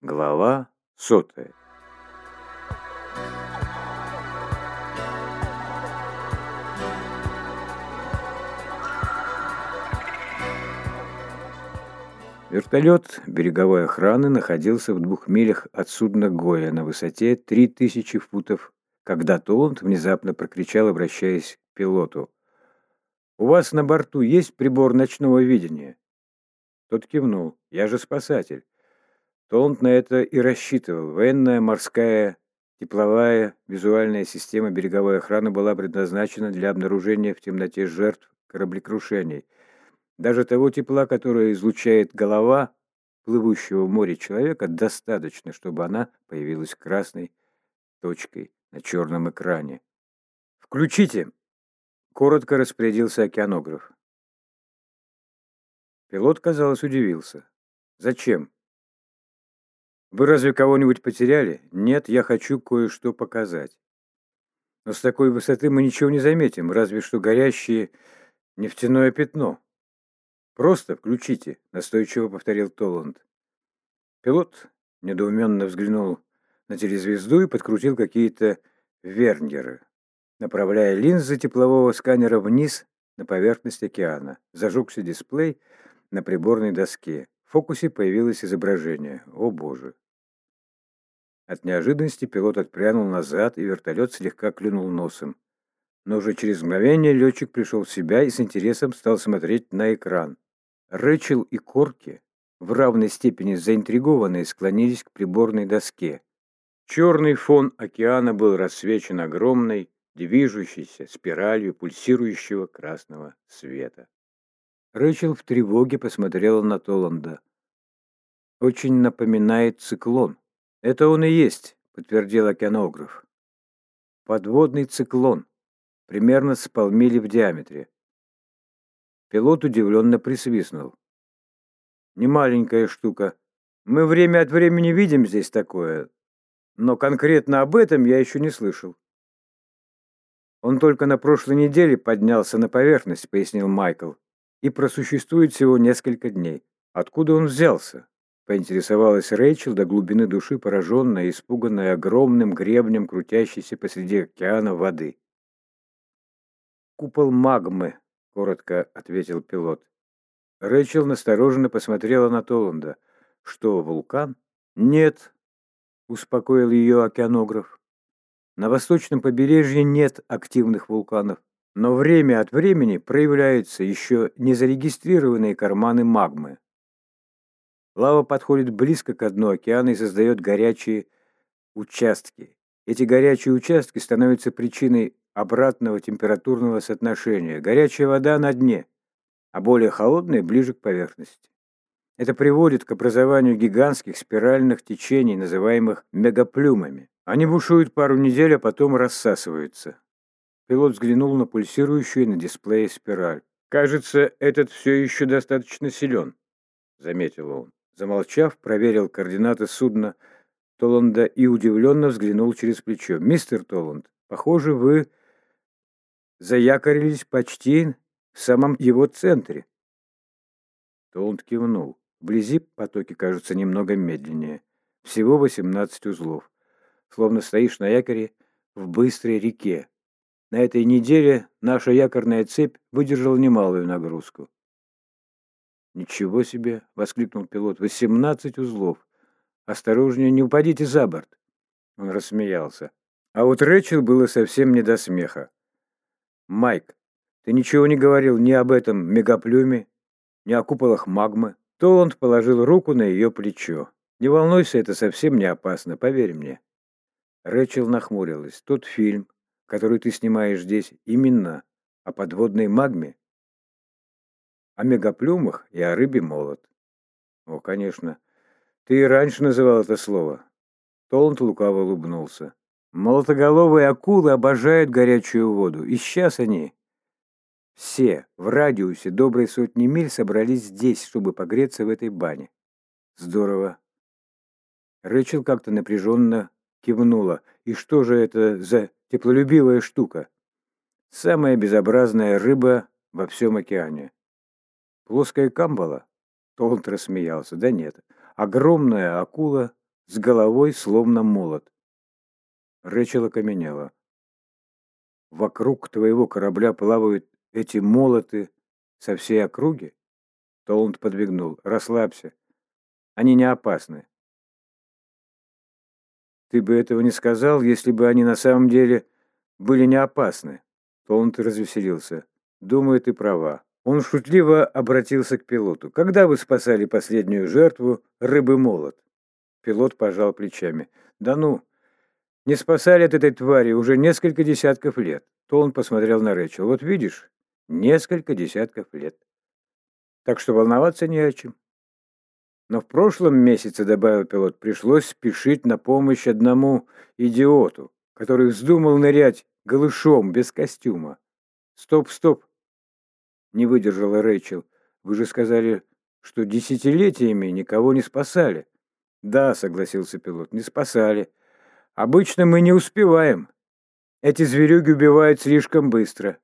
Глава сотая. Вертолет береговой охраны находился в двух милях от судна Гоя на высоте 3000 футов, когда Толанд внезапно прокричал, обращаясь к пилоту. «У вас на борту есть прибор ночного видения?» Тот кивнул. «Я же спасатель». Толанд на это и рассчитывал. Военная, морская, тепловая, визуальная система береговой охраны была предназначена для обнаружения в темноте жертв кораблекрушений – даже того тепла, которое излучает голова плывущего в море человека, достаточно, чтобы она появилась красной точкой на черном экране. «Включите!» — коротко распорядился океанограф. Пилот, казалось, удивился. «Зачем?» «Вы разве кого-нибудь потеряли?» «Нет, я хочу кое-что показать». «Но с такой высоты мы ничего не заметим, разве что горящее нефтяное пятно». «Просто включите», — настойчиво повторил Толланд. Пилот недоуменно взглянул на телезвезду и подкрутил какие-то верньеры, направляя линзы теплового сканера вниз на поверхность океана. Зажегся дисплей на приборной доске. В фокусе появилось изображение. О боже! От неожиданности пилот отпрянул назад, и вертолет слегка клюнул носом. Но уже через мгновение летчик пришел в себя и с интересом стал смотреть на экран. Рэчел и Корки, в равной степени заинтригованные, склонились к приборной доске. Черный фон океана был рассвечен огромной, движущейся спиралью пульсирующего красного света. Рэчел в тревоге посмотрела на Толанда. «Очень напоминает циклон». «Это он и есть», — подтвердил океанограф. «Подводный циклон, примерно с полмили в диаметре. Пилот удивленно присвистнул. «Немаленькая штука. Мы время от времени видим здесь такое, но конкретно об этом я еще не слышал». «Он только на прошлой неделе поднялся на поверхность», — пояснил Майкл, «и просуществует всего несколько дней. Откуда он взялся?» — поинтересовалась Рэйчел до глубины души, пораженная и испуганная огромным гребнем, крутящейся посреди океана воды. «Купол магмы», коротко ответил пилот. Рэчел настороженно посмотрела на Толанда. «Что, вулкан?» «Нет», — успокоил ее океанограф. «На восточном побережье нет активных вулканов, но время от времени проявляются еще незарегистрированные карманы магмы. Лава подходит близко к дну океана и создает горячие участки. Эти горячие участки становятся причиной обратного температурного соотношения. Горячая вода на дне, а более холодная ближе к поверхности. Это приводит к образованию гигантских спиральных течений, называемых мегаплюмами. Они бушуют пару недель, а потом рассасываются. Пилот взглянул на пульсирующую на дисплее спираль. «Кажется, этот все еще достаточно силен», — заметил он. Замолчав, проверил координаты судна Толланда и удивленно взглянул через плечо. «Мистер Толланд, похоже, вы заякорились почти в самом его центре. Толанд кивнул. Вблизи потоки кажутся немного медленнее. Всего 18 узлов. Словно стоишь на якоре в быстрой реке. На этой неделе наша якорная цепь выдержала немалую нагрузку. «Ничего себе!» — воскликнул пилот. «Восемнадцать узлов! Осторожнее, не упадите за борт!» Он рассмеялся. А вот Рэчел было совсем не до смеха. «Майк, ты ничего не говорил ни об этом мегаплюме, ни о куполах магмы». Толанд положил руку на ее плечо. «Не волнуйся, это совсем не опасно, поверь мне». Рэчел нахмурилась. «Тот фильм, который ты снимаешь здесь, именно о подводной магме, о мегаплюмах и о рыбе молот». «О, конечно. Ты и раньше называл это слово». Толанд лукаво улыбнулся. Молотоголовые акулы обожают горячую воду, и сейчас они все в радиусе доброй сотни миль собрались здесь, чтобы погреться в этой бане. Здорово. Рэчел как-то напряженно кивнула. И что же это за теплолюбивая штука? Самая безобразная рыба во всем океане. Плоская камбала? Толт рассмеялся. Да нет. Огромная акула с головой словно молот. Рэчел окаменела. Вокруг твоего корабля плавают эти молоты со всей округи? Толанд подвигнул. Расслабься. Они не опасны. Ты бы этого не сказал, если бы они на самом деле были не опасны. Толанд развеселился. Думаю, ты права. Он шутливо обратился к пилоту. «Когда вы спасали последнюю жертву, рыбы-молот?» Пилот пожал плечами. «Да ну, не спасали от этой твари уже несколько десятков лет». То он посмотрел на Рэчел. «Вот видишь, несколько десятков лет. Так что волноваться не о чем». Но в прошлом месяце, добавил пилот, пришлось спешить на помощь одному идиоту, который вздумал нырять голышом, без костюма. «Стоп, стоп!» Не выдержала Рэйчел. «Вы же сказали, что десятилетиями никого не спасали». «Да», — согласился пилот, — «не спасали. Обычно мы не успеваем. Эти зверюги убивают слишком быстро».